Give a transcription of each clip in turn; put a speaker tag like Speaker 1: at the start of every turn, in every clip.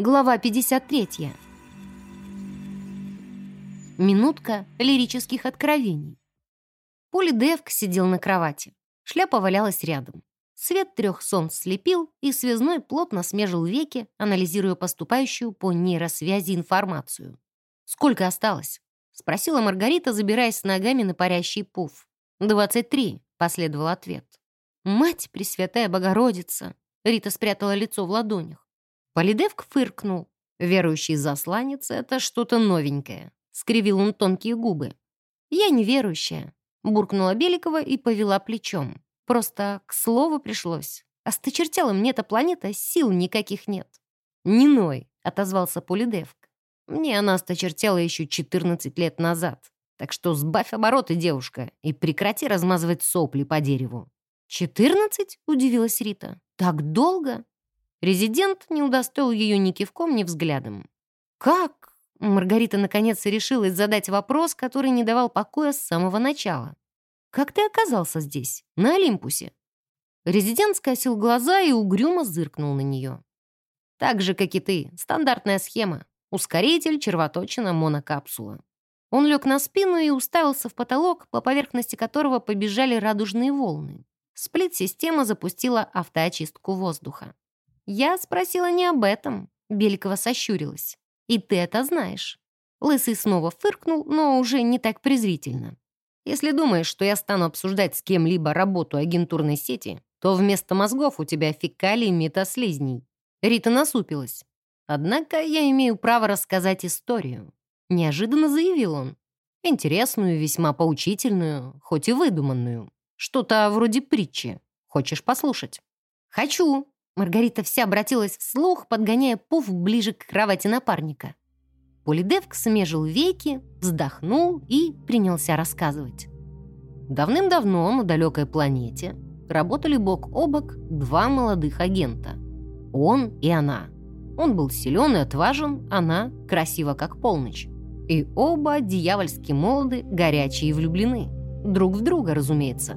Speaker 1: Глава 53. Минутка лирических откровений. Поли Девк сидел на кровати. Шляпа валялась рядом. Свет трех солнц слепил, и связной плотно смежил веки, анализируя поступающую по нейросвязи информацию. «Сколько осталось?» — спросила Маргарита, забираясь с ногами на парящий пуф. «Двадцать три», — последовал ответ. «Мать Пресвятая Богородица!» Рита спрятала лицо в ладонях. Полидевк фыркнул. Верующий засланец — это что-то новенькое. Скривил он тонкие губы. «Я неверующая», — буркнула Беликова и повела плечом. «Просто к слову пришлось. Осточертела мне эта планета, сил никаких нет». «Не ной», — отозвался Полидевк. «Мне она осточертела еще 14 лет назад. Так что сбавь обороты, девушка, и прекрати размазывать сопли по дереву». «Четырнадцать?» — удивилась Рита. «Так долго?» Резидент не удостоил ее ни кивком, ни взглядом. «Как?» Маргарита наконец решилась задать вопрос, который не давал покоя с самого начала. «Как ты оказался здесь, на Олимпусе?» Резидент скосил глаза и угрюмо зыркнул на нее. «Так же, как и ты, стандартная схема. Ускоритель, червоточина, монокапсула». Он лег на спину и уставился в потолок, по поверхности которого побежали радужные волны. Сплит-система запустила автоочистку воздуха. «Я спросила не об этом», — Беликова сощурилась. «И ты это знаешь». Лысый снова фыркнул, но уже не так презрительно. «Если думаешь, что я стану обсуждать с кем-либо работу агентурной сети, то вместо мозгов у тебя фекалии метаслизней». Рита насупилась. «Однако я имею право рассказать историю», — неожиданно заявил он. «Интересную, весьма поучительную, хоть и выдуманную. Что-то вроде притчи. Хочешь послушать?» «Хочу», Маргарита вся обратилась вслух, подгоняя пуф ближе к кровати напарника. Полидевк смежил веки, вздохнул и принялся рассказывать. Давным-давно на далекой планете работали бок о бок два молодых агента. Он и она. Он был силен и отважен, она красива как полночь. И оба дьявольски молоды, горячие и влюблены. Друг в друга, разумеется.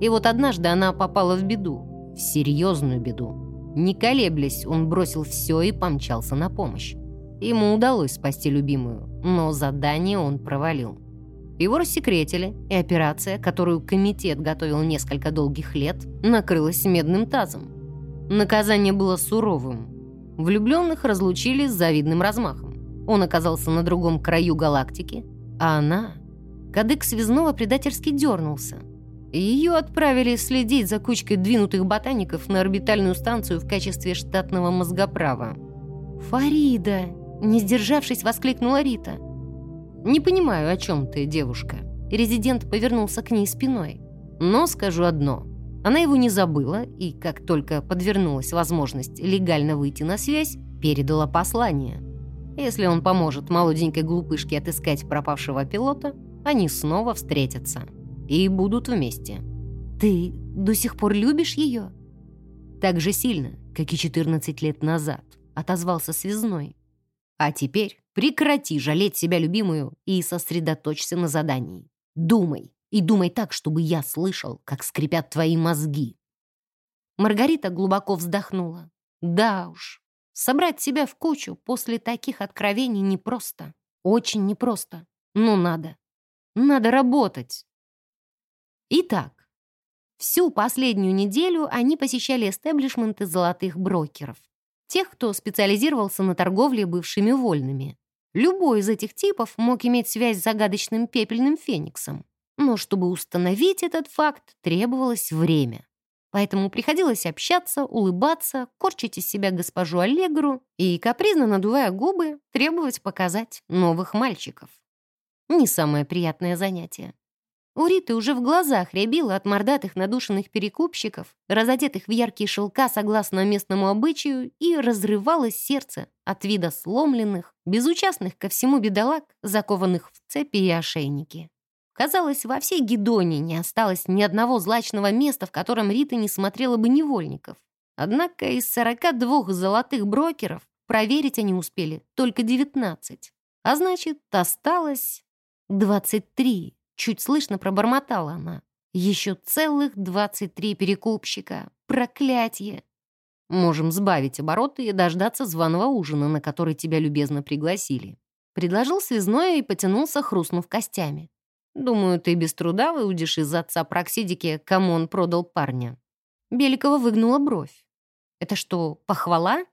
Speaker 1: И вот однажды она попала в беду, в серьезную беду. Не колеблясь, он бросил все и помчался на помощь. Ему удалось спасти любимую, но задание он провалил. Его рассекретили, и операция, которую комитет готовил несколько долгих лет, накрылась медным тазом. Наказание было суровым. Влюбленных разлучили с завидным размахом. Он оказался на другом краю галактики, а она... Кадык связного предательски дернулся — ее отправили следить за кучкой двинутых ботаников на орбитальную станцию в качестве штатного мозгоправа. «Фарида!» — не сдержавшись, воскликнула Рита. «Не понимаю, о чем ты, девушка». Резидент повернулся к ней спиной. «Но скажу одно. Она его не забыла, и как только подвернулась возможность легально выйти на связь, передала послание. Если он поможет молоденькой глупышке отыскать пропавшего пилота, они снова встретятся» и будут вместе. Ты до сих пор любишь ее? Так же сильно, как и 14 лет назад, отозвался связной. А теперь прекрати жалеть себя любимую и сосредоточься на задании. Думай, и думай так, чтобы я слышал, как скрипят твои мозги. Маргарита глубоко вздохнула. Да уж, собрать себя в кучу после таких откровений непросто. Очень непросто. Но надо. Надо работать. Итак, всю последнюю неделю они посещали эстеблишменты золотых брокеров. Тех, кто специализировался на торговле бывшими вольными. Любой из этих типов мог иметь связь с загадочным пепельным фениксом. Но чтобы установить этот факт, требовалось время. Поэтому приходилось общаться, улыбаться, корчить из себя госпожу Аллегру и, капризно надувая губы, требовать показать новых мальчиков. Не самое приятное занятие. У Риты уже в глазах рябило от мордатых надушенных перекупщиков, разодетых в яркие шелка согласно местному обычаю, и разрывалось сердце от вида сломленных, безучастных ко всему бедолаг, закованных в цепи и ошейники. Казалось, во всей Гедоне не осталось ни одного злачного места, в котором Рита не смотрела бы невольников. Однако из 42 золотых брокеров проверить они успели только 19. А значит, осталось 23. Чуть слышно пробормотала она. Еще целых двадцать три перекупщика. Проклятье! Можем сбавить обороты и дождаться званого ужина, на который тебя любезно пригласили». Предложил связной и потянулся, хрустнув костями. «Думаю, ты без труда выудишь из отца Проксидики, кому он продал парня». Беликова выгнула бровь. «Это что, похвала?»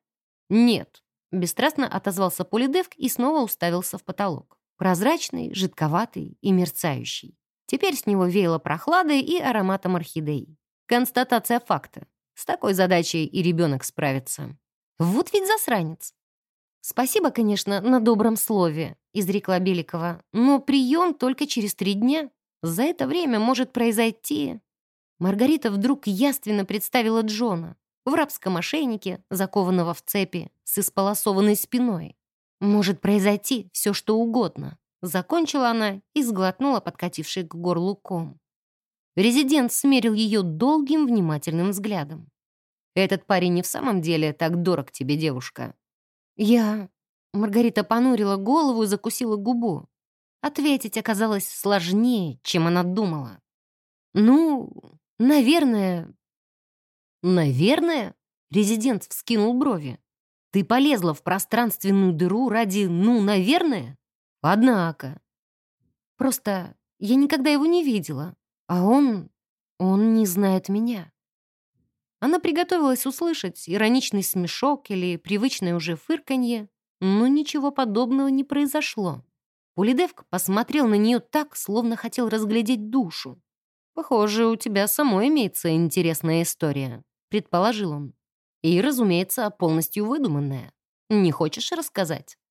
Speaker 1: «Нет», — бесстрастно отозвался Полидевк и снова уставился в потолок. Прозрачный, жидковатый и мерцающий. Теперь с него веяло прохладой и ароматом орхидей. Констатация факта. С такой задачей и ребенок справится. Вот ведь засранец. «Спасибо, конечно, на добром слове», — изрекла Беликова, «но прием только через три дня. За это время может произойти...» Маргарита вдруг яственно представила Джона в рабском ошейнике, закованного в цепи, с исполосованной спиной. «Может произойти все, что угодно», — закончила она и сглотнула подкативший к горлу ком. Резидент смерил ее долгим внимательным взглядом. «Этот парень не в самом деле так дорог тебе, девушка». «Я...» Маргарита понурила голову и закусила губу. Ответить оказалось сложнее, чем она думала. «Ну, наверное...» «Наверное?» Резидент вскинул брови. «Ты полезла в пространственную дыру ради «ну, наверное»?» «Однако...» «Просто я никогда его не видела, а он... он не знает меня». Она приготовилась услышать ироничный смешок или привычное уже фырканье, но ничего подобного не произошло. Пулидевк посмотрел на нее так, словно хотел разглядеть душу. «Похоже, у тебя самой имеется интересная история», — предположил он. «И, разумеется, полностью выдуманная. Не хочешь рассказать?»